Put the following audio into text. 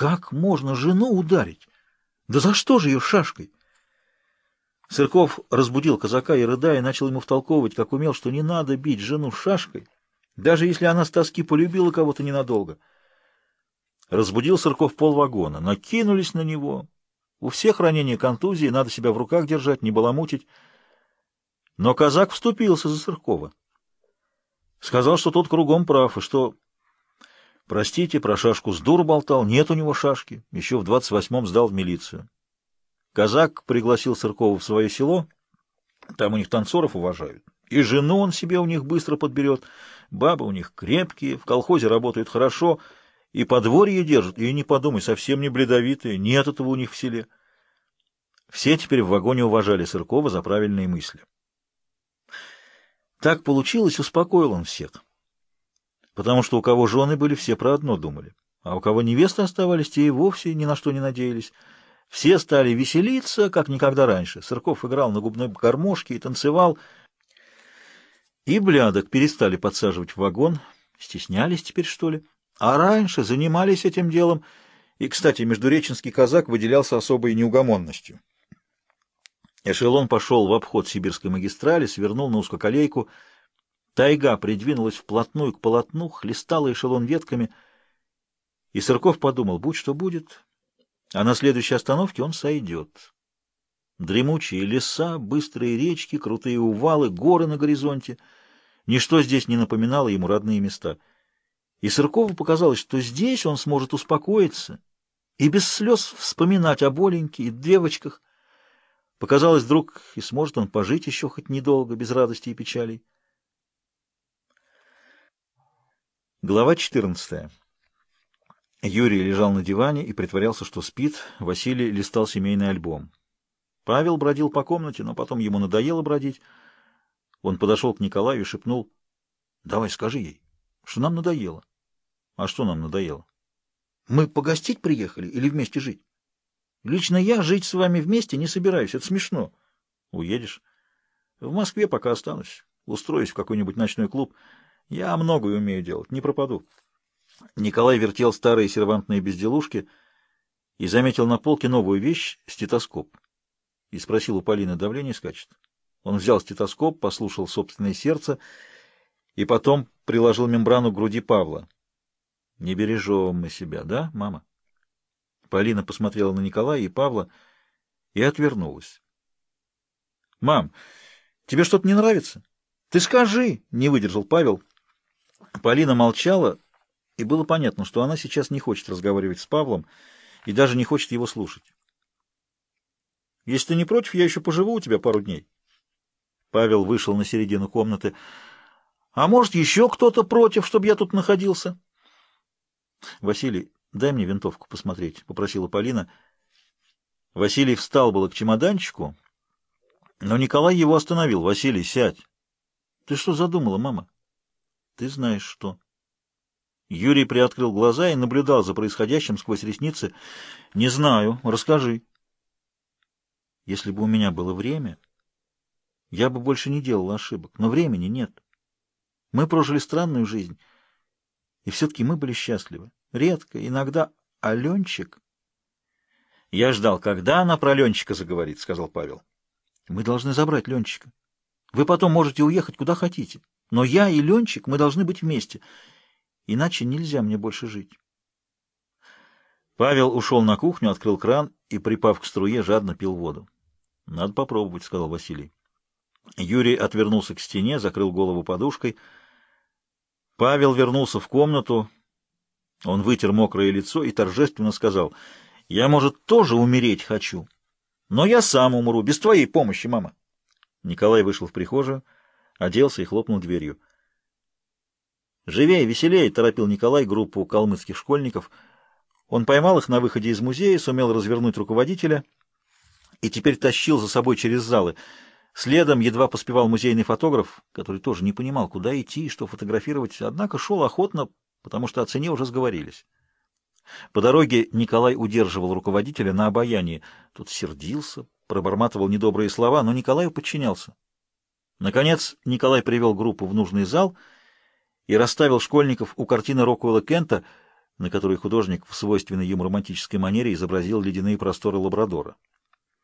Как можно жену ударить? Да за что же ее шашкой? Сырков разбудил казака и, рыдая, начал ему втолковывать, как умел, что не надо бить жену шашкой, даже если она с тоски полюбила кого-то ненадолго. Разбудил Сырков полвагона, накинулись на него. У всех ранения контузии, надо себя в руках держать, не баламутить. Но казак вступился за Сыркова. Сказал, что тот кругом прав, и что... Простите, про шашку с дур болтал, нет у него шашки, еще в двадцать восьмом сдал в милицию. Казак пригласил Сыркова в свое село, там у них танцоров уважают, и жену он себе у них быстро подберет, бабы у них крепкие, в колхозе работают хорошо, и подворье держат, и не подумай, совсем не бледовитые, нет этого у них в селе. Все теперь в вагоне уважали Сыркова за правильные мысли. Так получилось, успокоил он всех. Потому что у кого жены были, все про одно думали, а у кого невесты оставались, те и вовсе ни на что не надеялись. Все стали веселиться, как никогда раньше. Сырков играл на губной гармошке и танцевал. И блядок перестали подсаживать в вагон. Стеснялись теперь, что ли? А раньше занимались этим делом. И, кстати, междуреченский казак выделялся особой неугомонностью. Эшелон пошел в обход сибирской магистрали, свернул на узкоколейку. Тайга придвинулась вплотную к полотну, хлестала эшелон ветками. И Сырков подумал, будь что будет, а на следующей остановке он сойдет. Дремучие леса, быстрые речки, крутые увалы, горы на горизонте. Ничто здесь не напоминало ему родные места. И Сыркову показалось, что здесь он сможет успокоиться и без слез вспоминать о боленьке и девочках. Показалось вдруг, и сможет он пожить еще хоть недолго, без радости и печалей. Глава четырнадцатая. Юрий лежал на диване и притворялся, что спит. Василий листал семейный альбом. Павел бродил по комнате, но потом ему надоело бродить. Он подошел к Николаю и шепнул. — Давай скажи ей, что нам надоело. — А что нам надоело? — Мы погостить приехали или вместе жить? — Лично я жить с вами вместе не собираюсь. Это смешно. — Уедешь? — В Москве пока останусь. Устроюсь в какой-нибудь ночной клуб. Я многое умею делать. Не пропаду. Николай вертел старые сервантные безделушки и заметил на полке новую вещь — стетоскоп. И спросил у Полины, давление скачет. Он взял стетоскоп, послушал собственное сердце и потом приложил мембрану к груди Павла. «Не бережем мы себя, да, мама?» Полина посмотрела на Николая и Павла и отвернулась. «Мам, тебе что-то не нравится? Ты скажи!» — не выдержал Павел. Полина молчала, и было понятно, что она сейчас не хочет разговаривать с Павлом и даже не хочет его слушать. «Если ты не против, я еще поживу у тебя пару дней». Павел вышел на середину комнаты. «А может, еще кто-то против, чтобы я тут находился?» «Василий, дай мне винтовку посмотреть», — попросила Полина. Василий встал было к чемоданчику, но Николай его остановил. «Василий, сядь». «Ты что задумала, мама?» «Ты знаешь, что...» Юрий приоткрыл глаза и наблюдал за происходящим сквозь ресницы. «Не знаю. Расскажи». «Если бы у меня было время, я бы больше не делал ошибок. Но времени нет. Мы прожили странную жизнь, и все-таки мы были счастливы. Редко, иногда. А Ленчик...» «Я ждал, когда она про Ленчика заговорит», — сказал Павел. «Мы должны забрать Ленчика. Вы потом можете уехать куда хотите. Но я и Ленчик, мы должны быть вместе». Иначе нельзя мне больше жить. Павел ушел на кухню, открыл кран и, припав к струе, жадно пил воду. — Надо попробовать, — сказал Василий. Юрий отвернулся к стене, закрыл голову подушкой. Павел вернулся в комнату. Он вытер мокрое лицо и торжественно сказал, — Я, может, тоже умереть хочу, но я сам умру, без твоей помощи, мама. Николай вышел в прихожую, оделся и хлопнул дверью. «Живее, веселее!» — торопил Николай группу калмыцких школьников. Он поймал их на выходе из музея, сумел развернуть руководителя и теперь тащил за собой через залы. Следом едва поспевал музейный фотограф, который тоже не понимал, куда идти и что фотографировать, однако шел охотно, потому что о цене уже сговорились. По дороге Николай удерживал руководителя на обаянии. Тот сердился, проборматывал недобрые слова, но Николаю подчинялся. Наконец Николай привел группу в нужный зал — и расставил школьников у картины Рокуэлла Кента на которой художник в свойственной ему романтической манере изобразил ледяные просторы Лабрадора.